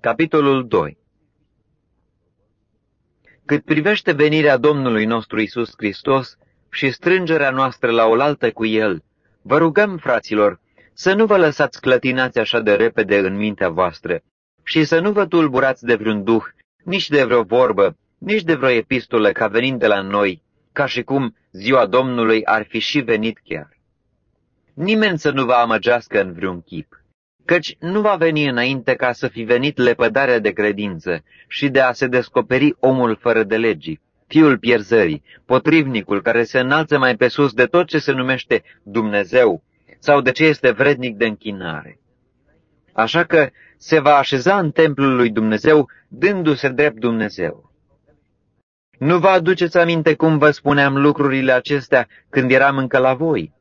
Capitolul 2 Cât privește venirea Domnului nostru Isus Hristos și strângerea noastră la oaltă cu El, vă rugăm, fraților, să nu vă lăsați clătinați așa de repede în mintea voastră și să nu vă tulburați de vreun duh, nici de vreo vorbă, nici de vreo epistolă ca venind de la noi, ca și cum ziua Domnului ar fi și venit chiar. Nimeni să nu vă amăgească în vreun chip, căci nu va veni înainte ca să fi venit lepădarea de credință și de a se descoperi omul fără de legii, fiul pierzării, potrivnicul care se înalță mai pe sus de tot ce se numește Dumnezeu sau de ce este vrednic de închinare. Așa că se va așeza în templul lui Dumnezeu, dându-se drept Dumnezeu. Nu vă aduceți aminte cum vă spuneam lucrurile acestea când eram încă la voi?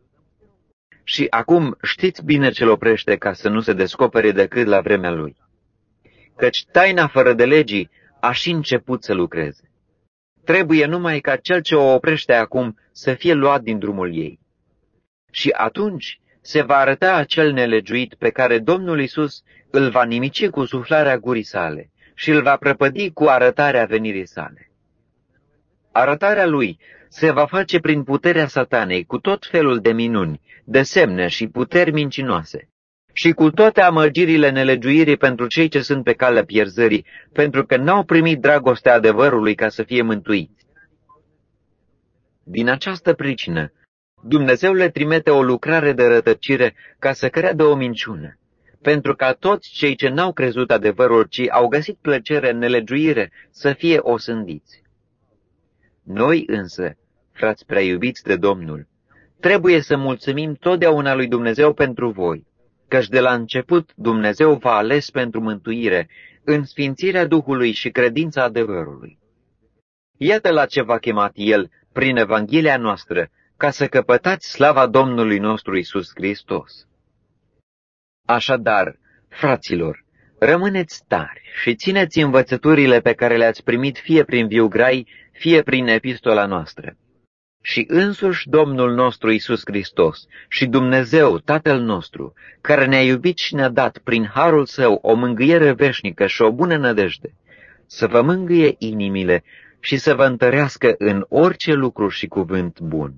Și acum știți bine ce-l oprește ca să nu se descopere decât la vremea lui. Căci taina fără de legii aș și început să lucreze. Trebuie numai ca cel ce o oprește acum să fie luat din drumul ei. Și atunci se va arăta acel nelegiuit pe care Domnul Isus îl va nimici cu suflarea gurii sale și îl va prăpădi cu arătarea venirii sale. Arătarea lui se va face prin puterea satanei cu tot felul de minuni, de semne și puteri mincinoase, și cu toate amăgirile nelegiuirii pentru cei ce sunt pe calea pierzării, pentru că n-au primit dragostea adevărului ca să fie mântuiți. Din această pricină, Dumnezeu le trimite o lucrare de rătăcire ca să creadă o minciună, pentru ca toți cei ce n-au crezut adevărul, ci au găsit plăcere în nelegiuire, să fie osândiți. Noi însă, frați prea iubiți de Domnul, trebuie să mulțumim totdeauna lui Dumnezeu pentru voi, căci de la început Dumnezeu v-a ales pentru mântuire, în sfințirea Duhului și credința adevărului. Iată la ce v-a chemat El prin Evanghelia noastră, ca să căpătați slava Domnului nostru Isus Hristos. Așadar, fraților, rămâneți tari și țineți învățăturile pe care le-ați primit fie prin viu grai, fie prin epistola noastră. Și însuși Domnul nostru Isus Hristos și Dumnezeu, Tatăl nostru, care ne-a iubit și ne-a dat prin harul său o mângâiere veșnică și o bună nădejde, să vă mângâie inimile și să vă întărească în orice lucru și cuvânt bun